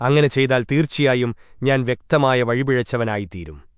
അങ്ങനെ ചെയ്താൽ തീർച്ചയായും ഞാൻ വ്യക്തമായ വഴിപിഴച്ചവനായിത്തീരും.